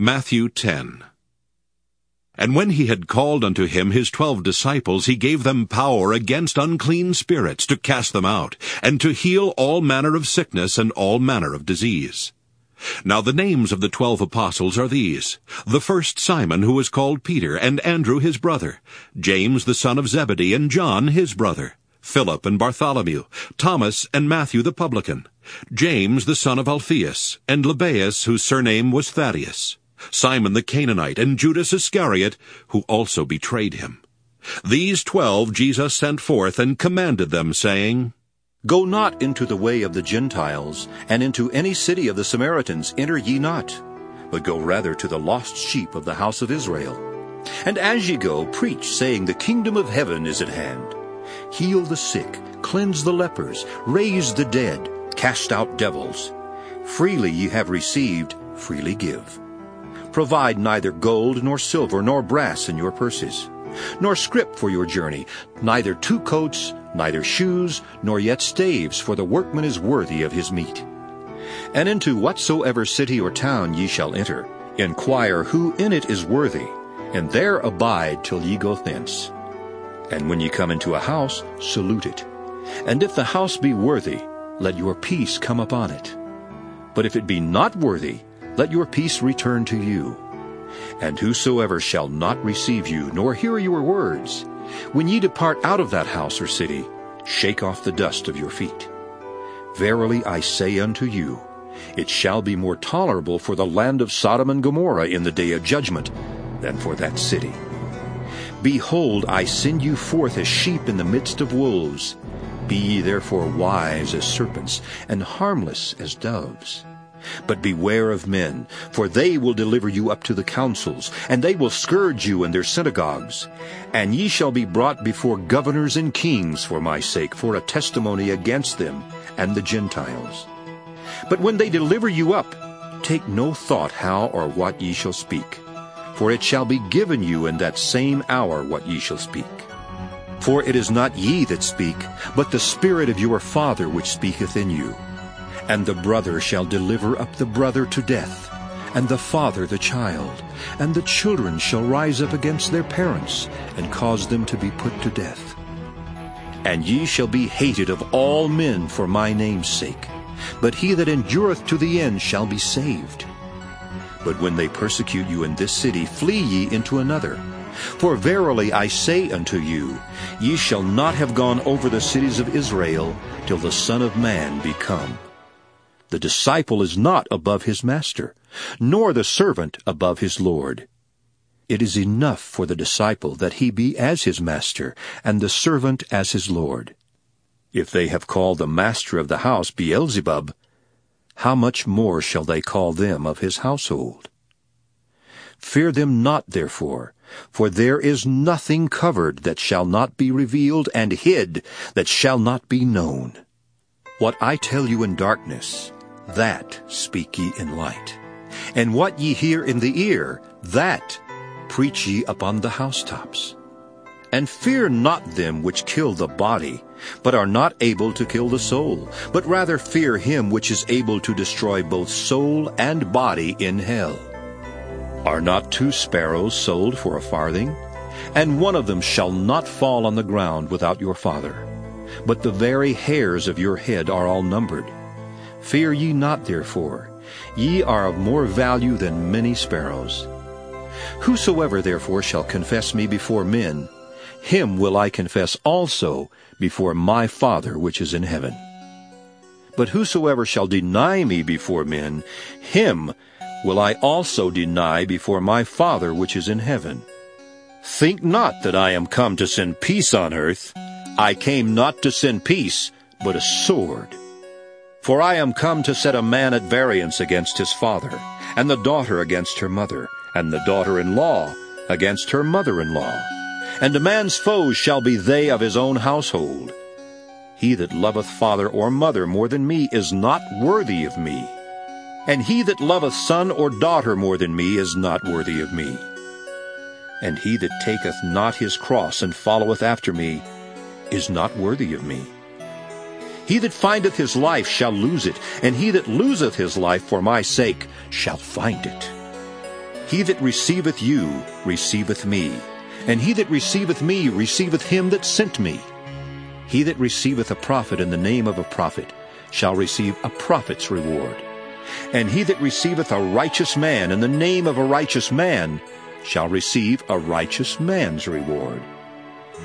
Matthew 10 And when he had called unto him his twelve disciples, he gave them power against unclean spirits to cast them out, and to heal all manner of sickness and all manner of disease. Now the names of the twelve apostles are these. The first Simon, who was called Peter, and Andrew his brother, James the son of Zebedee, and John his brother, Philip and Bartholomew, Thomas and Matthew the publican, James the son of Alphaeus, and Lebbaeus, whose surname was Thaddaeus, Simon the Canaanite, and Judas Iscariot, who also betrayed him. These twelve Jesus sent forth and commanded them, saying, Go not into the way of the Gentiles, and into any city of the Samaritans enter ye not, but go rather to the lost sheep of the house of Israel. And as ye go, preach, saying, The kingdom of heaven is at hand. Heal the sick, cleanse the lepers, raise the dead, cast out devils. Freely ye have received, freely give. Provide neither gold nor silver nor brass in your purses, nor scrip for your journey, neither two coats, neither shoes, nor yet staves, for the workman is worthy of his meat. And into whatsoever city or town ye shall enter, inquire who in it is worthy, and there abide till ye go thence. And when ye come into a house, salute it. And if the house be worthy, let your peace come upon it. But if it be not worthy, let your peace return to you. And whosoever shall not receive you, nor hear your words, when ye depart out of that house or city, shake off the dust of your feet. Verily I say unto you, it shall be more tolerable for the land of Sodom and Gomorrha in the day of judgment than for that city. Behold, I send you forth as sheep in the midst of wolves. Be ye therefore wise as serpents, and harmless as doves. But beware of men, for they will deliver you up to the councils, and they will scourge you in their synagogues. And ye shall be brought before governors and kings for my sake, for a testimony against them and the Gentiles. But when they deliver you up, take no thought how or what ye shall speak. For it shall be given you in that same hour what ye shall speak. For it is not ye that speak, but the Spirit of your Father which speaketh in you. And the brother shall deliver up the brother to death, and the father the child, and the children shall rise up against their parents, and cause them to be put to death. And ye shall be hated of all men for my name's sake, but he that endureth to the end shall be saved. But when they persecute you in this city, flee ye into another. For verily I say unto you, ye shall not have gone over the cities of Israel till the Son of Man be come. The disciple is not above his master, nor the servant above his Lord. It is enough for the disciple that he be as his master, and the servant as his Lord. If they have called the master of the house Beelzebub, how much more shall they call them of his household? Fear them not, therefore, for there is nothing covered that shall not be revealed, and hid that shall not be known. What I tell you in darkness, that speak ye in light. And what ye hear in the ear, that preach ye upon the housetops. And fear not them which kill the body, but are not able to kill the soul, but rather fear him which is able to destroy both soul and body in hell. Are not two sparrows sold for a farthing? And one of them shall not fall on the ground without your Father. But the very hairs of your head are all numbered. Fear ye not, therefore. Ye are of more value than many sparrows. Whosoever therefore shall confess me before men, him will I confess also before my Father which is in heaven. But whosoever shall deny me before men, him will I also deny before my Father which is in heaven. Think not that I am come to send peace on earth. I came not to send peace, but a sword. For I am come to set a man at variance against his father, and the daughter against her mother, and the daughter-in-law against her mother-in-law. And a man's foes shall be they of his own household. He that loveth father or mother more than me is not worthy of me. And he that loveth son or daughter more than me is not worthy of me. And he that taketh not his cross and followeth after me is not worthy of me. He that findeth his life shall lose it, and he that loseth his life for my sake shall find it. He that receiveth you receiveth me, and he that receiveth me receiveth him that sent me. He that receiveth a prophet in the name of a prophet shall receive a prophet's reward. And he that receiveth a righteous man in the name of a righteous man shall receive a righteous man's reward.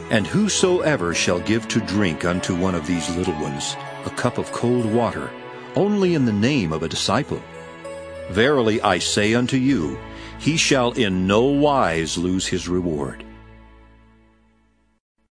And whosoever shall give to drink unto one of these little ones a cup of cold water, only in the name of a disciple, verily I say unto you, he shall in no wise lose his reward.